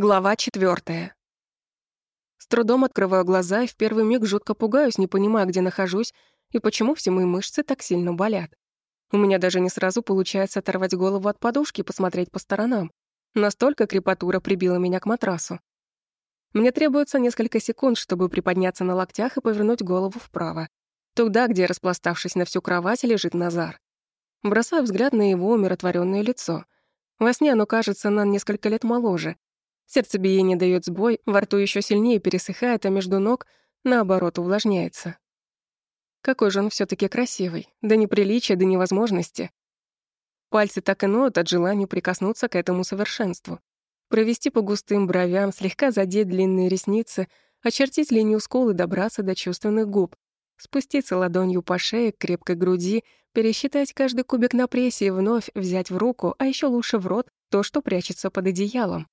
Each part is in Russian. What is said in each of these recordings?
Глава четвертая. С трудом открываю глаза и в первый миг жутко пугаюсь, не понимая, где нахожусь и почему все мои мышцы так сильно болят. У меня даже не сразу получается оторвать голову от подушки и посмотреть по сторонам. Настолько крепатура прибила меня к матрасу. Мне требуется несколько секунд, чтобы приподняться на локтях и повернуть голову вправо. Туда, где, распластавшись на всю кровать, лежит Назар. Бросаю взгляд на его умиротворенное лицо. Во сне оно кажется на несколько лет моложе, Сердцебиение дает сбой, во рту еще сильнее пересыхает, а между ног, наоборот, увлажняется. Какой же он все таки красивый, до неприличия, до невозможности. Пальцы так и ноют от желания прикоснуться к этому совершенству. Провести по густым бровям, слегка задеть длинные ресницы, очертить линию скул и добраться до чувственных губ, спуститься ладонью по шее к крепкой груди, пересчитать каждый кубик на прессе и вновь взять в руку, а еще лучше в рот, то, что прячется под одеялом.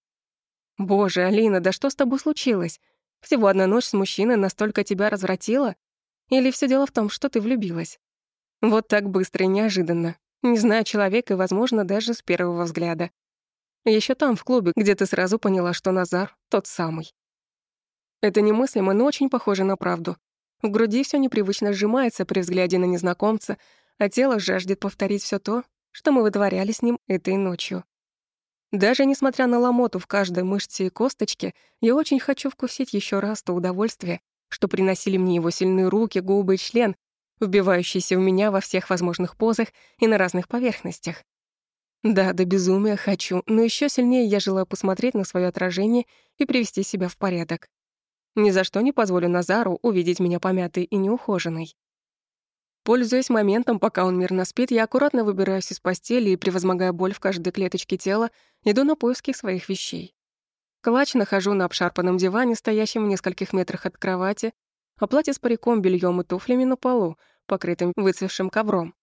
Боже, Алина, да что с тобой случилось? Всего одна ночь с мужчиной настолько тебя развратила? Или все дело в том, что ты влюбилась? Вот так быстро и неожиданно. Не зная человека и, возможно, даже с первого взгляда. Еще там, в клубе, где ты сразу поняла, что Назар — тот самый. Это немыслимо, но очень похоже на правду. В груди все непривычно сжимается при взгляде на незнакомца, а тело жаждет повторить все то, что мы вытворяли с ним этой ночью. Даже несмотря на ломоту в каждой мышце и косточке, я очень хочу вкусить еще раз то удовольствие, что приносили мне его сильные руки, губы и член, вбивающиеся в меня во всех возможных позах и на разных поверхностях. Да, до безумия хочу, но еще сильнее я желаю посмотреть на свое отражение и привести себя в порядок. Ни за что не позволю Назару увидеть меня помятой и неухоженной. Пользуясь моментом, пока он мирно спит, я аккуратно выбираюсь из постели и, превозмогая боль в каждой клеточке тела, иду на поиски своих вещей. Клатч нахожу на обшарпанном диване, стоящем в нескольких метрах от кровати, а платье с париком, бельем и туфлями на полу, покрытым выцвевшим ковром.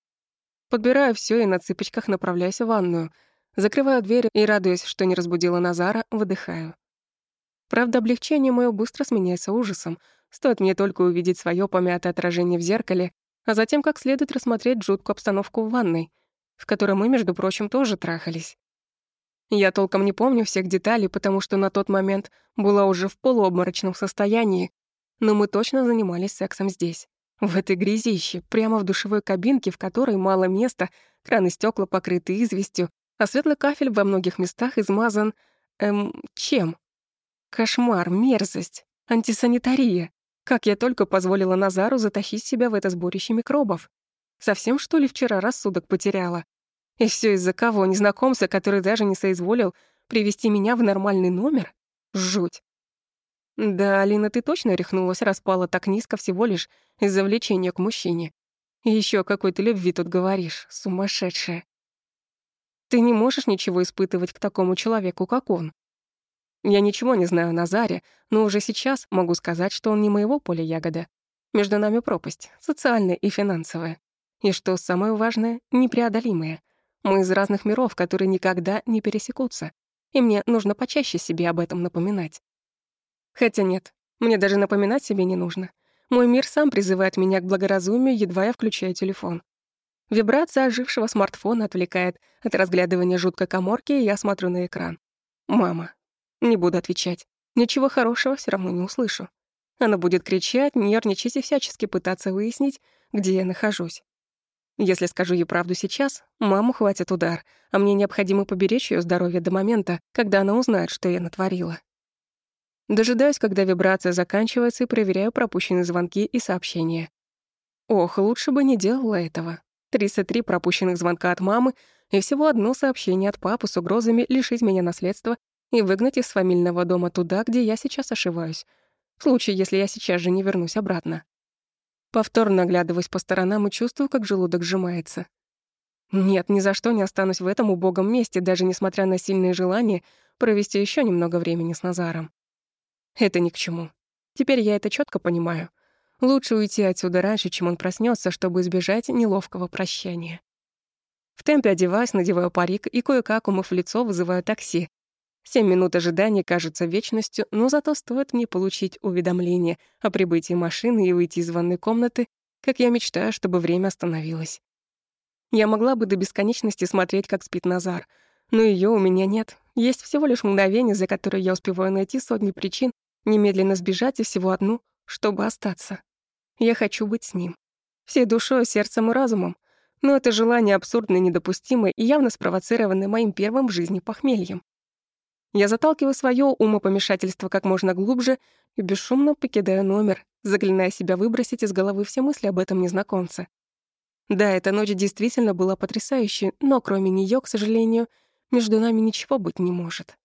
Подбираю все и на цыпочках направляюсь в ванную. Закрываю дверь и, радуясь, что не разбудила Назара, выдыхаю. Правда, облегчение мое быстро сменяется ужасом. Стоит мне только увидеть свое помятое отражение в зеркале, а затем как следует рассмотреть жуткую обстановку в ванной, в которой мы, между прочим, тоже трахались. Я толком не помню всех деталей, потому что на тот момент была уже в полуобморочном состоянии, но мы точно занимались сексом здесь, в этой грязище, прямо в душевой кабинке, в которой мало места, краны стекла покрыты известью, а светлый кафель во многих местах измазан... эм... чем? Кошмар, мерзость, антисанитария. Как я только позволила Назару затащить себя в это сборище микробов. Совсем, что ли, вчера рассудок потеряла? И все из-за кого? Незнакомца, который даже не соизволил привести меня в нормальный номер? Жуть. Да, Алина, ты точно рехнулась, распала так низко всего лишь из-за влечения к мужчине. И ещё какой-то любви тут говоришь, сумасшедшая. Ты не можешь ничего испытывать к такому человеку, как он. Я ничего не знаю о Назаре, но уже сейчас могу сказать, что он не моего поля ягода. Между нами пропасть, социальная и финансовая. И что самое важное, непреодолимая. Мы из разных миров, которые никогда не пересекутся. И мне нужно почаще себе об этом напоминать. Хотя нет, мне даже напоминать себе не нужно. Мой мир сам призывает меня к благоразумию, едва я включаю телефон. Вибрация ожившего смартфона отвлекает от разглядывания жуткой коморки, и я смотрю на экран. Мама. Не буду отвечать. Ничего хорошего все равно не услышу. Она будет кричать, нервничать и всячески пытаться выяснить, где я нахожусь. Если скажу ей правду сейчас, маму хватит удар, а мне необходимо поберечь ее здоровье до момента, когда она узнает, что я натворила. Дожидаюсь, когда вибрация заканчивается, и проверяю пропущенные звонки и сообщения. Ох, лучше бы не делала этого. 33 пропущенных звонка от мамы и всего одно сообщение от папы с угрозами лишить меня наследства и выгнать из фамильного дома туда, где я сейчас ошиваюсь, в случае, если я сейчас же не вернусь обратно. Повторно оглядываюсь по сторонам и чувствую, как желудок сжимается. Нет, ни за что не останусь в этом убогом месте, даже несмотря на сильные желания провести еще немного времени с Назаром. Это ни к чему. Теперь я это четко понимаю. Лучше уйти отсюда раньше, чем он проснется, чтобы избежать неловкого прощания. В темпе одеваюсь, надеваю парик и кое-как, умыв лицо, вызываю такси, Семь минут ожидания кажутся вечностью, но зато стоит мне получить уведомление о прибытии машины и выйти из ванной комнаты, как я мечтаю, чтобы время остановилось. Я могла бы до бесконечности смотреть, как спит Назар, но ее у меня нет, есть всего лишь мгновение, за которое я успеваю найти сотни причин немедленно сбежать и всего одну, чтобы остаться. Я хочу быть с ним. Всей душой, сердцем и разумом. Но это желание абсурдно недопустимое и явно спровоцированное моим первым в жизни похмельем. Я заталкиваю свое умопомешательство как можно глубже и бесшумно покидаю номер, заклиная себя выбросить из головы все мысли об этом незнакомце. Да, эта ночь действительно была потрясающей, но кроме нее, к сожалению, между нами ничего быть не может.